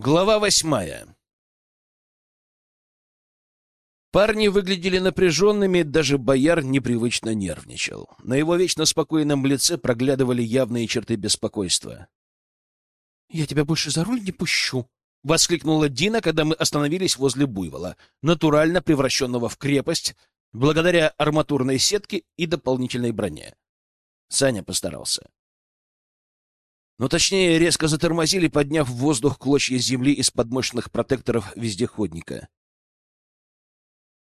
Глава восьмая Парни выглядели напряженными, даже бояр непривычно нервничал. На его вечно спокойном лице проглядывали явные черты беспокойства. — Я тебя больше за руль не пущу! — воскликнула Дина, когда мы остановились возле буйвола, натурально превращенного в крепость, благодаря арматурной сетке и дополнительной броне. Саня постарался. Но точнее, резко затормозили, подняв в воздух клочья земли из-под мощных протекторов вездеходника.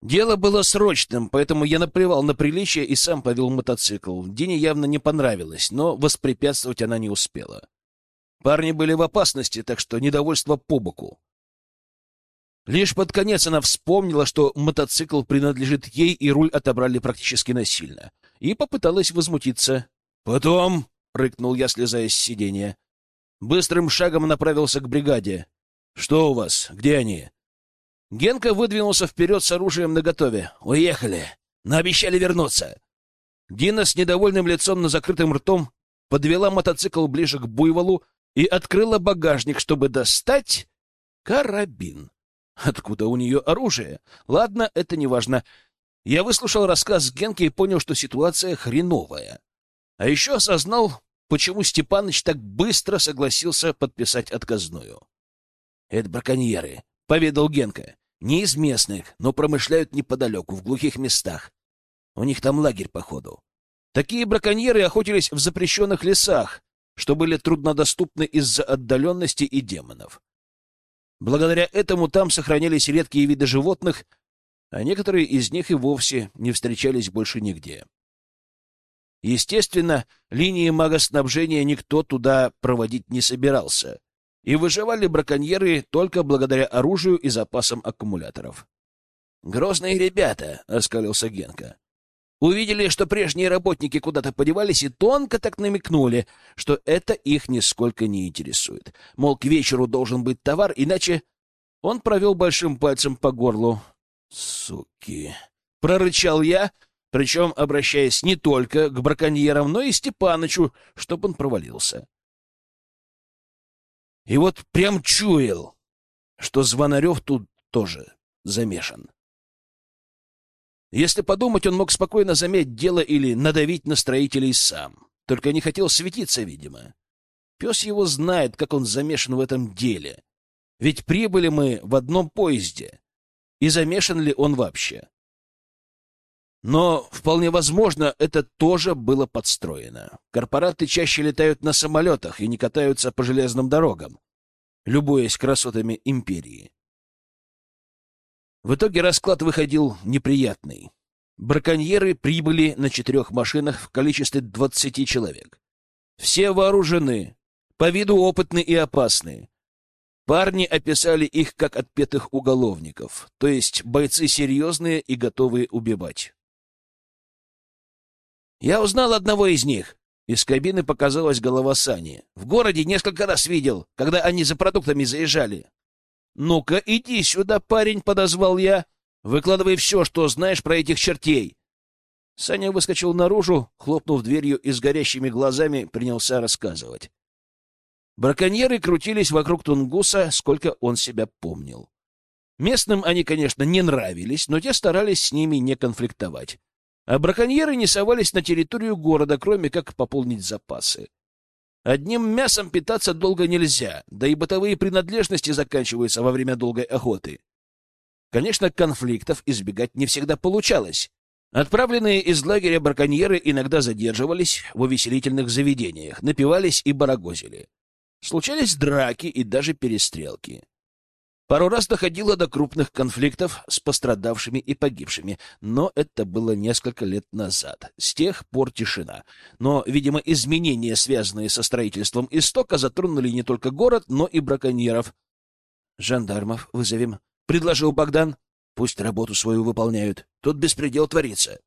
Дело было срочным, поэтому я наплевал на приличие и сам повел мотоцикл. Дине явно не понравилось, но воспрепятствовать она не успела. Парни были в опасности, так что недовольство по боку. Лишь под конец она вспомнила, что мотоцикл принадлежит ей, и руль отобрали практически насильно, и попыталась возмутиться. «Потом...» рыкнул я, слезая с сиденья. Быстрым шагом направился к бригаде. «Что у вас? Где они?» Генка выдвинулся вперед с оружием наготове. «Уехали! Но обещали вернуться!» Дина с недовольным лицом на закрытым ртом подвела мотоцикл ближе к буйволу и открыла багажник, чтобы достать карабин. Откуда у нее оружие? Ладно, это не важно. Я выслушал рассказ Генки и понял, что ситуация хреновая. А еще осознал, почему Степаныч так быстро согласился подписать отказную. — Это браконьеры, — поведал Генка. — Не из местных, но промышляют неподалеку, в глухих местах. У них там лагерь, походу. Такие браконьеры охотились в запрещенных лесах, что были труднодоступны из-за отдаленности и демонов. Благодаря этому там сохранялись редкие виды животных, а некоторые из них и вовсе не встречались больше нигде. Естественно, линии магоснабжения никто туда проводить не собирался, и выживали браконьеры только благодаря оружию и запасам аккумуляторов. «Грозные ребята!» — оскалился Генка. Увидели, что прежние работники куда-то подевались, и тонко так намекнули, что это их нисколько не интересует. Мол, к вечеру должен быть товар, иначе... Он провел большим пальцем по горлу. «Суки!» — прорычал я, причем обращаясь не только к браконьерам, но и Степанычу, чтобы он провалился. И вот прям чуял, что Звонарев тут тоже замешан. Если подумать, он мог спокойно заметить дело или надавить на строителей сам. Только не хотел светиться, видимо. Пес его знает, как он замешан в этом деле. Ведь прибыли мы в одном поезде. И замешан ли он вообще? Но вполне возможно, это тоже было подстроено. Корпораты чаще летают на самолетах и не катаются по железным дорогам, любуясь красотами империи. В итоге расклад выходил неприятный. Браконьеры прибыли на четырех машинах в количестве двадцати человек. Все вооружены, по виду опытны и опасны. Парни описали их как отпетых уголовников, то есть бойцы серьезные и готовые убивать. Я узнал одного из них. Из кабины показалась голова Сани. В городе несколько раз видел, когда они за продуктами заезжали. «Ну-ка, иди сюда, парень», — подозвал я. «Выкладывай все, что знаешь про этих чертей». Саня выскочил наружу, хлопнув дверью и с горящими глазами принялся рассказывать. Браконьеры крутились вокруг Тунгуса, сколько он себя помнил. Местным они, конечно, не нравились, но те старались с ними не конфликтовать. А браконьеры не совались на территорию города, кроме как пополнить запасы. Одним мясом питаться долго нельзя, да и бытовые принадлежности заканчиваются во время долгой охоты. Конечно, конфликтов избегать не всегда получалось. Отправленные из лагеря браконьеры иногда задерживались в увеселительных заведениях, напивались и барагозили. Случались драки и даже перестрелки. Пару раз доходило до крупных конфликтов с пострадавшими и погибшими, но это было несколько лет назад. С тех пор тишина. Но, видимо, изменения, связанные со строительством истока, затронули не только город, но и браконьеров. «Жандармов вызовем», — предложил Богдан. «Пусть работу свою выполняют. Тут беспредел творится».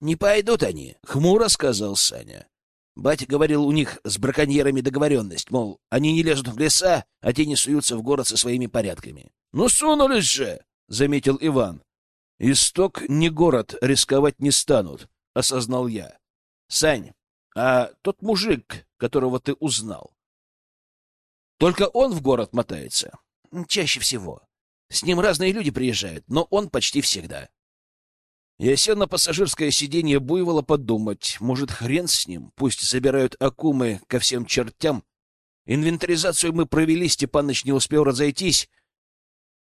«Не пойдут они», — хмуро сказал Саня. Батя говорил, у них с браконьерами договоренность, мол, они не лезут в леса, а те не суются в город со своими порядками. — Ну, сунулись же! — заметил Иван. — Исток не город, рисковать не станут, — осознал я. — Сань, а тот мужик, которого ты узнал, Только он в город мотается. Чаще всего. С ним разные люди приезжают, но он почти всегда. Я сел на пассажирское сиденье буйвола подумать. Может, хрен с ним? Пусть забирают акумы ко всем чертям. Инвентаризацию мы провели, Степаныч не успел разойтись,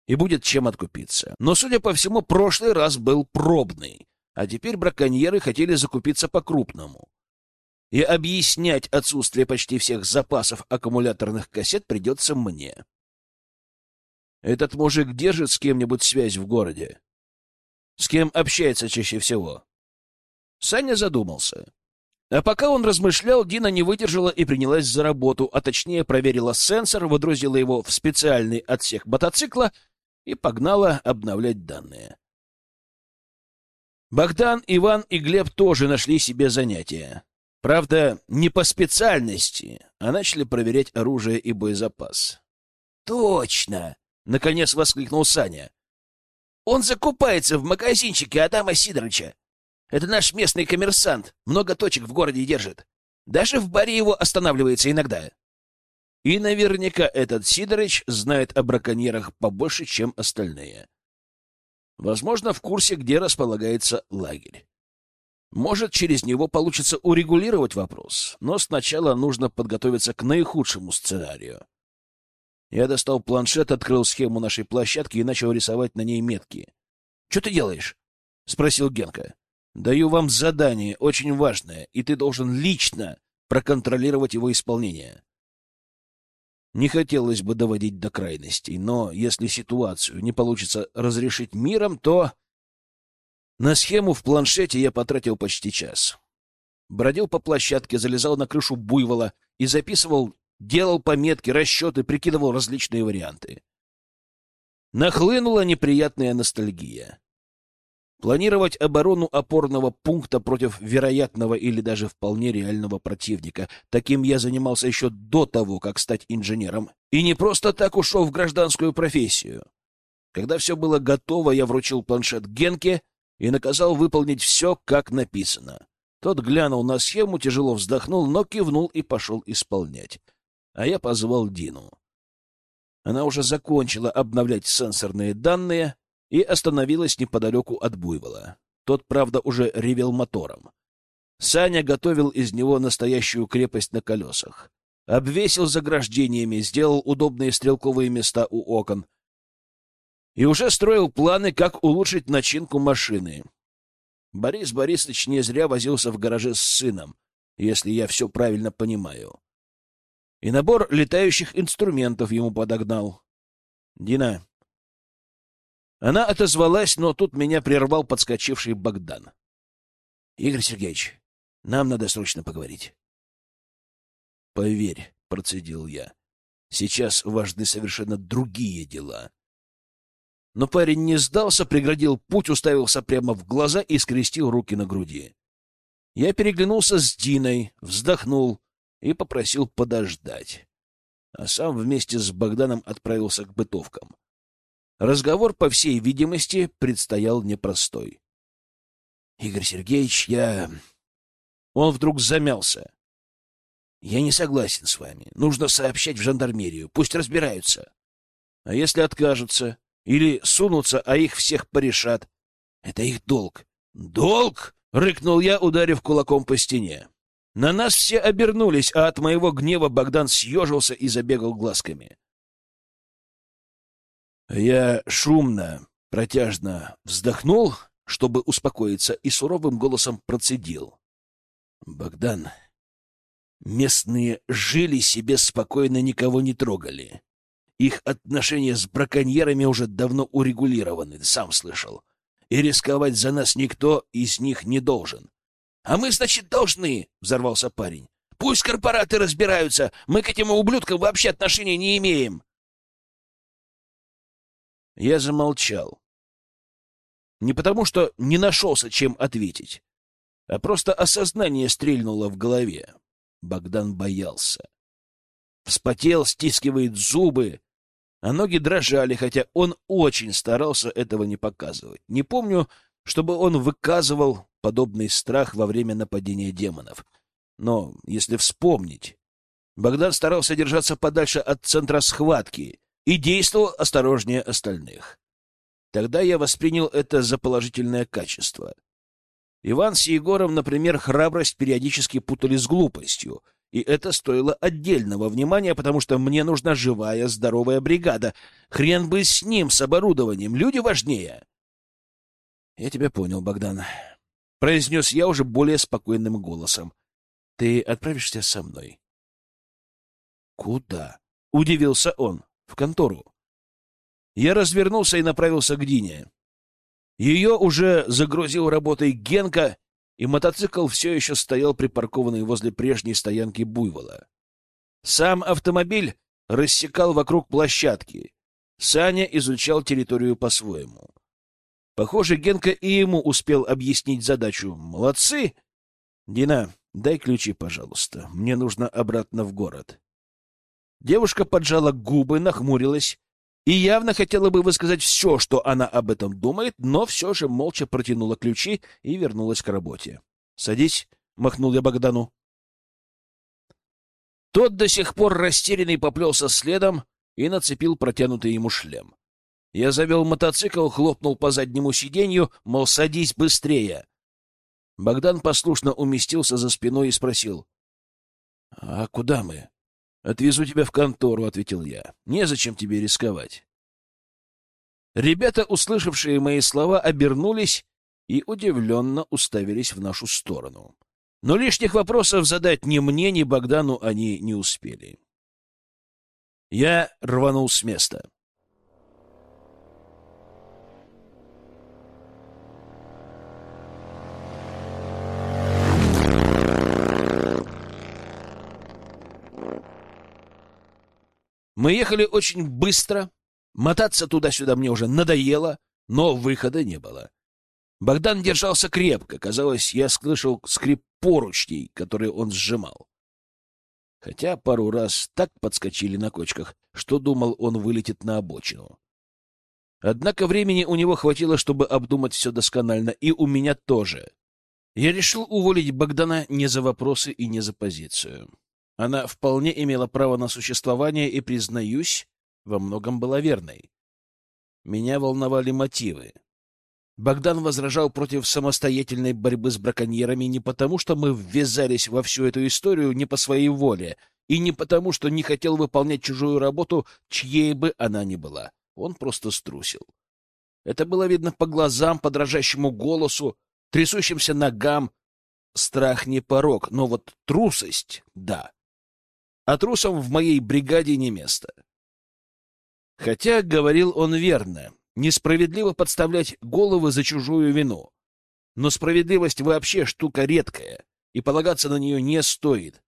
и будет чем откупиться. Но, судя по всему, прошлый раз был пробный, а теперь браконьеры хотели закупиться по-крупному. И объяснять отсутствие почти всех запасов аккумуляторных кассет придется мне. Этот мужик держит с кем-нибудь связь в городе? С кем общается чаще всего? Саня задумался. А пока он размышлял, Дина не выдержала и принялась за работу, а точнее проверила сенсор, выдрузила его в специальный отсек мотоцикла и погнала обновлять данные. Богдан, Иван и Глеб тоже нашли себе занятия. Правда, не по специальности, а начали проверять оружие и боезапас. «Точно!» — наконец воскликнул Саня. «Он закупается в магазинчике Адама Сидоровича. Это наш местный коммерсант, много точек в городе держит. Даже в баре его останавливается иногда. И наверняка этот Сидорыч знает о браконьерах побольше, чем остальные. Возможно, в курсе, где располагается лагерь. Может, через него получится урегулировать вопрос, но сначала нужно подготовиться к наихудшему сценарию. Я достал планшет, открыл схему нашей площадки и начал рисовать на ней метки. — Что ты делаешь? — спросил Генка. — Даю вам задание, очень важное, и ты должен лично проконтролировать его исполнение. Не хотелось бы доводить до крайностей, но если ситуацию не получится разрешить миром, то... На схему в планшете я потратил почти час. Бродил по площадке, залезал на крышу буйвола и записывал, делал пометки, расчеты, прикидывал различные варианты. Нахлынула неприятная ностальгия. Планировать оборону опорного пункта против вероятного или даже вполне реального противника. Таким я занимался еще до того, как стать инженером. И не просто так ушел в гражданскую профессию. Когда все было готово, я вручил планшет Генке и наказал выполнить все, как написано. Тот глянул на схему, тяжело вздохнул, но кивнул и пошел исполнять. А я позвал Дину. Она уже закончила обновлять сенсорные данные, и остановилась неподалеку от буйвола. Тот, правда, уже ревел мотором. Саня готовил из него настоящую крепость на колесах. Обвесил заграждениями, сделал удобные стрелковые места у окон. И уже строил планы, как улучшить начинку машины. Борис Борисович не зря возился в гараже с сыном, если я все правильно понимаю. И набор летающих инструментов ему подогнал. — Дина, она отозвалась, но тут меня прервал подскочивший Богдан. — Игорь Сергеевич, нам надо срочно поговорить. — Поверь, — процедил я, — сейчас важны совершенно другие дела. Но парень не сдался, преградил путь, уставился прямо в глаза и скрестил руки на груди. Я переглянулся с Диной, вздохнул и попросил подождать. А сам вместе с Богданом отправился к бытовкам. Разговор, по всей видимости, предстоял непростой. — Игорь Сергеевич, я... Он вдруг замялся. — Я не согласен с вами. Нужно сообщать в жандармерию. Пусть разбираются. А если откажутся? Или сунутся, а их всех порешат? Это их долг. — Долг? — рыкнул я, ударив кулаком по стене. На нас все обернулись, а от моего гнева Богдан съежился и забегал глазками. Я шумно, протяжно вздохнул, чтобы успокоиться, и суровым голосом процедил. «Богдан, местные жили себе спокойно, никого не трогали. Их отношения с браконьерами уже давно урегулированы, сам слышал. И рисковать за нас никто из них не должен. — А мы, значит, должны, — взорвался парень. — Пусть корпораты разбираются, мы к этим ублюдкам вообще отношения не имеем. Я замолчал. Не потому, что не нашелся, чем ответить, а просто осознание стрельнуло в голове. Богдан боялся. Вспотел, стискивает зубы, а ноги дрожали, хотя он очень старался этого не показывать. Не помню, чтобы он выказывал подобный страх во время нападения демонов. Но если вспомнить, Богдан старался держаться подальше от центра схватки и действовал осторожнее остальных. Тогда я воспринял это за положительное качество. Иван с Егором, например, храбрость периодически путали с глупостью, и это стоило отдельного внимания, потому что мне нужна живая, здоровая бригада. Хрен бы с ним, с оборудованием, люди важнее. — Я тебя понял, Богдан, — произнес я уже более спокойным голосом. — Ты отправишься со мной. — Куда? — удивился он. — В контору. Я развернулся и направился к Дине. Ее уже загрузил работой Генка, и мотоцикл все еще стоял припаркованный возле прежней стоянки Буйвола. Сам автомобиль рассекал вокруг площадки. Саня изучал территорию по-своему. Похоже, Генка и ему успел объяснить задачу. Молодцы! Дина, дай ключи, пожалуйста. Мне нужно обратно в город. Девушка поджала губы, нахмурилась и явно хотела бы высказать все, что она об этом думает, но все же молча протянула ключи и вернулась к работе. — Садись, — махнул я Богдану. Тот до сих пор растерянный поплелся следом и нацепил протянутый ему шлем. Я завел мотоцикл, хлопнул по заднему сиденью, мол, садись быстрее. Богдан послушно уместился за спиной и спросил. — А куда мы? «Отвезу тебя в контору», — ответил я. «Незачем тебе рисковать». Ребята, услышавшие мои слова, обернулись и удивленно уставились в нашу сторону. Но лишних вопросов задать ни мне, ни Богдану они не успели. Я рванул с места. Мы ехали очень быстро. Мотаться туда-сюда мне уже надоело, но выхода не было. Богдан держался крепко. Казалось, я слышал скрип поручней, которые он сжимал. Хотя пару раз так подскочили на кочках, что думал, он вылетит на обочину. Однако времени у него хватило, чтобы обдумать все досконально, и у меня тоже. Я решил уволить Богдана не за вопросы и не за позицию. Она вполне имела право на существование и, признаюсь, во многом была верной. Меня волновали мотивы. Богдан возражал против самостоятельной борьбы с браконьерами не потому, что мы ввязались во всю эту историю не по своей воле, и не потому, что не хотел выполнять чужую работу, чьей бы она ни была. Он просто струсил. Это было видно по глазам, по дрожащему голосу, трясущимся ногам. Страх не порог, но вот трусость — да а трусам в моей бригаде не место. Хотя, говорил он верно, несправедливо подставлять головы за чужую вину. Но справедливость вообще штука редкая, и полагаться на нее не стоит.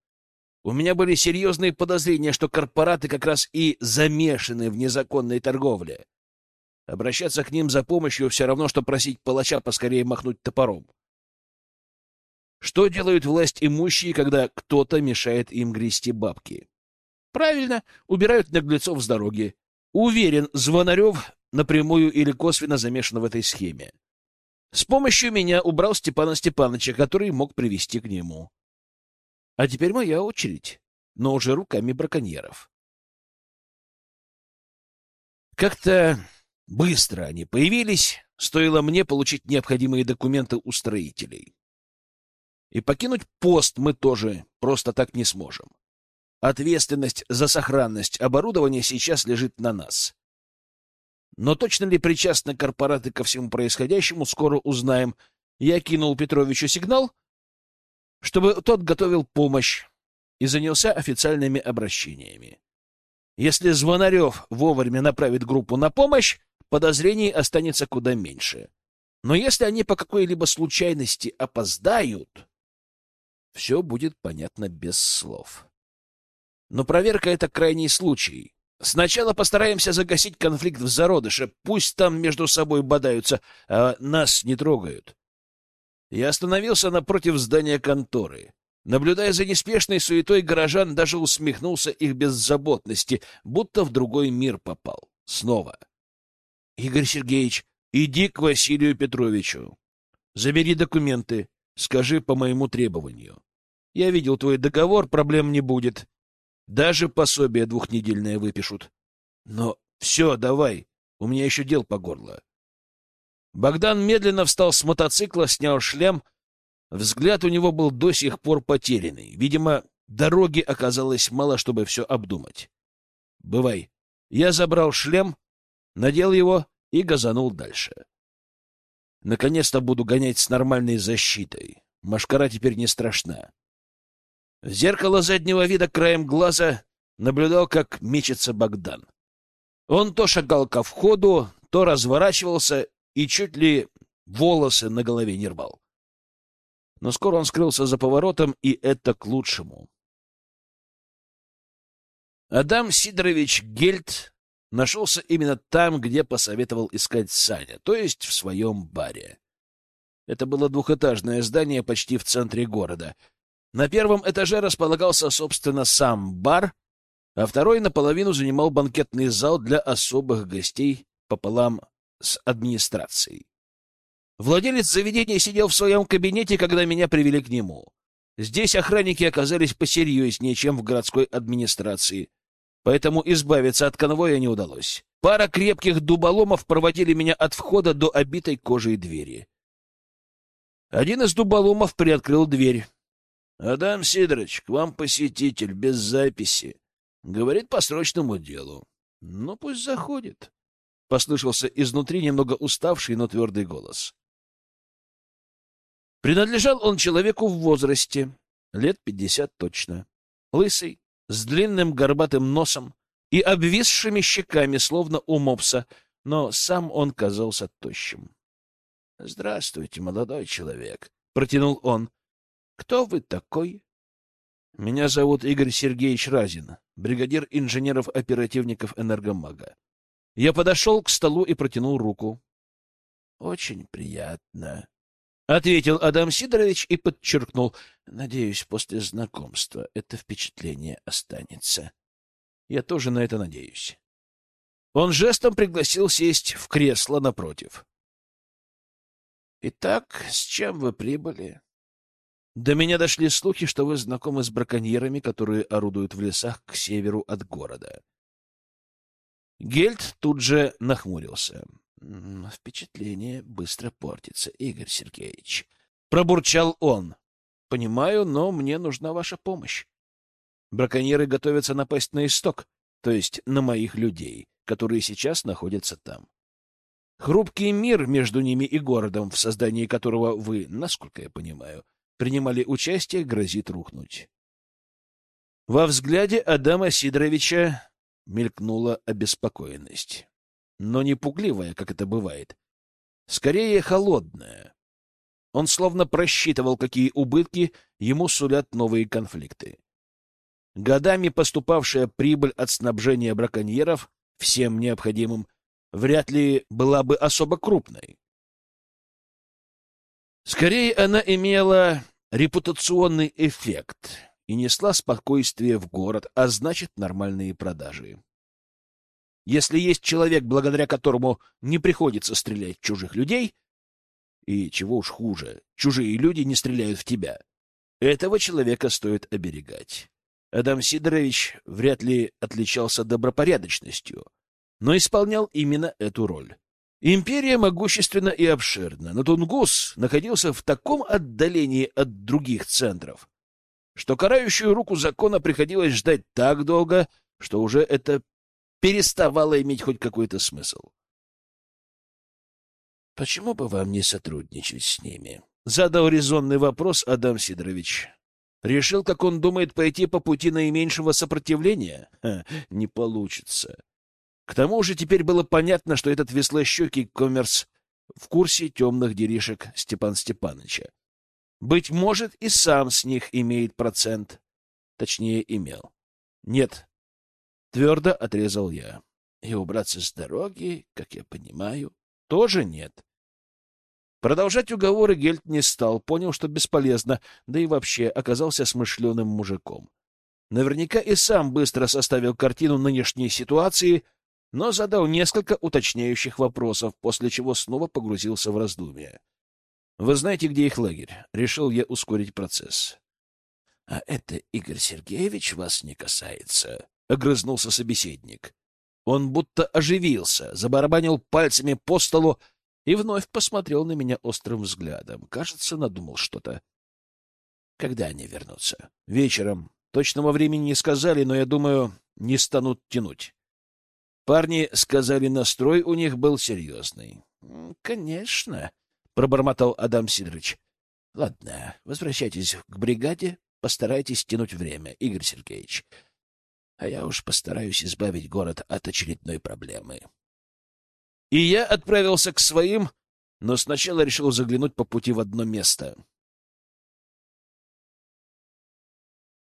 У меня были серьезные подозрения, что корпораты как раз и замешаны в незаконной торговле. Обращаться к ним за помощью все равно, что просить палача поскорее махнуть топором. Что делают власть имущие, когда кто-то мешает им грести бабки? Правильно, убирают наглецов с дороги. Уверен, Звонарев напрямую или косвенно замешан в этой схеме. С помощью меня убрал Степана Степановича, который мог привести к нему. А теперь моя очередь, но уже руками браконьеров. Как-то быстро они появились, стоило мне получить необходимые документы у строителей. И покинуть пост мы тоже просто так не сможем. Ответственность за сохранность оборудования сейчас лежит на нас. Но точно ли причастны корпораты ко всему происходящему, скоро узнаем. Я кинул Петровичу сигнал, чтобы тот готовил помощь и занялся официальными обращениями. Если Звонарев вовремя направит группу на помощь, подозрений останется куда меньше. Но если они по какой-либо случайности опоздают, все будет понятно без слов. Но проверка — это крайний случай. Сначала постараемся загасить конфликт в зародыше, пусть там между собой бодаются, а нас не трогают. Я остановился напротив здания конторы. Наблюдая за неспешной суетой горожан, даже усмехнулся их беззаботности, будто в другой мир попал. Снова. — Игорь Сергеевич, иди к Василию Петровичу. Забери документы. Скажи по моему требованию. Я видел твой договор, проблем не будет. Даже пособие двухнедельное выпишут. Но все, давай, у меня еще дел по горло. Богдан медленно встал с мотоцикла, снял шлем. Взгляд у него был до сих пор потерянный. Видимо, дороги оказалось мало, чтобы все обдумать. Бывай. Я забрал шлем, надел его и газанул дальше. Наконец-то буду гонять с нормальной защитой. Машкара теперь не страшна. В зеркало заднего вида краем глаза наблюдал, как мечется Богдан. Он то шагал ко входу, то разворачивался и чуть ли волосы на голове не рвал. Но скоро он скрылся за поворотом, и это к лучшему. Адам Сидорович Гельт нашелся именно там, где посоветовал искать Саня, то есть в своем баре. Это было двухэтажное здание почти в центре города. На первом этаже располагался, собственно, сам бар, а второй наполовину занимал банкетный зал для особых гостей пополам с администрацией. Владелец заведения сидел в своем кабинете, когда меня привели к нему. Здесь охранники оказались посерьезнее, чем в городской администрации, поэтому избавиться от конвоя не удалось. Пара крепких дуболомов проводили меня от входа до обитой кожей двери. Один из дуболомов приоткрыл дверь. — Адам Сидорович, к вам посетитель, без записи. Говорит по срочному делу. — Ну, пусть заходит. — послышался изнутри немного уставший, но твердый голос. Принадлежал он человеку в возрасте, лет пятьдесят точно. Лысый, с длинным горбатым носом и обвисшими щеками, словно у мопса, но сам он казался тощим. — Здравствуйте, молодой человек, — протянул он. — Кто вы такой? — Меня зовут Игорь Сергеевич Разин, бригадир инженеров-оперативников Энергомага. Я подошел к столу и протянул руку. — Очень приятно, — ответил Адам Сидорович и подчеркнул. — Надеюсь, после знакомства это впечатление останется. Я тоже на это надеюсь. Он жестом пригласил сесть в кресло напротив. — Итак, с чем вы прибыли? До меня дошли слухи, что вы знакомы с браконьерами, которые орудуют в лесах к северу от города. Гельд тут же нахмурился. Впечатление быстро портится, Игорь Сергеевич. Пробурчал он. Понимаю, но мне нужна ваша помощь. Браконьеры готовятся напасть на исток, то есть на моих людей, которые сейчас находятся там. Хрупкий мир между ними и городом, в создании которого вы, насколько я понимаю, принимали участие, грозит рухнуть. Во взгляде Адама Сидоровича мелькнула обеспокоенность но не пугливая, как это бывает. Скорее, холодная. Он словно просчитывал, какие убытки ему сулят новые конфликты. Годами поступавшая прибыль от снабжения браконьеров всем необходимым вряд ли была бы особо крупной. Скорее, она имела репутационный эффект и несла спокойствие в город, а значит, нормальные продажи. Если есть человек, благодаря которому не приходится стрелять чужих людей, и чего уж хуже, чужие люди не стреляют в тебя, этого человека стоит оберегать. Адам Сидорович вряд ли отличался добропорядочностью, но исполнял именно эту роль. Империя могущественна и обширна, но Тунгус находился в таком отдалении от других центров, что карающую руку закона приходилось ждать так долго, что уже это переставало иметь хоть какой-то смысл. «Почему бы вам не сотрудничать с ними?» — задал резонный вопрос Адам Сидорович. «Решил, как он думает, пойти по пути наименьшего сопротивления? Ха, не получится. К тому же теперь было понятно, что этот веслощекий коммерс в курсе темных делишек Степан Степановича. Быть может, и сам с них имеет процент. Точнее, имел. Нет, Твердо отрезал я. И убраться с дороги, как я понимаю, тоже нет. Продолжать уговоры Гельт не стал, понял, что бесполезно, да и вообще оказался смышленым мужиком. Наверняка и сам быстро составил картину нынешней ситуации, но задал несколько уточняющих вопросов, после чего снова погрузился в раздумья. «Вы знаете, где их лагерь?» Решил я ускорить процесс. — А это, Игорь Сергеевич, вас не касается, — огрызнулся собеседник. Он будто оживился, забарабанил пальцами по столу и вновь посмотрел на меня острым взглядом. Кажется, надумал что-то. — Когда они вернутся? — Вечером. Точного времени не сказали, но, я думаю, не станут тянуть. Парни сказали, настрой у них был серьезный. — Конечно, — пробормотал Адам Сидорович. — Ладно, возвращайтесь к бригаде, постарайтесь тянуть время, Игорь Сергеевич. А я уж постараюсь избавить город от очередной проблемы. И я отправился к своим, но сначала решил заглянуть по пути в одно место —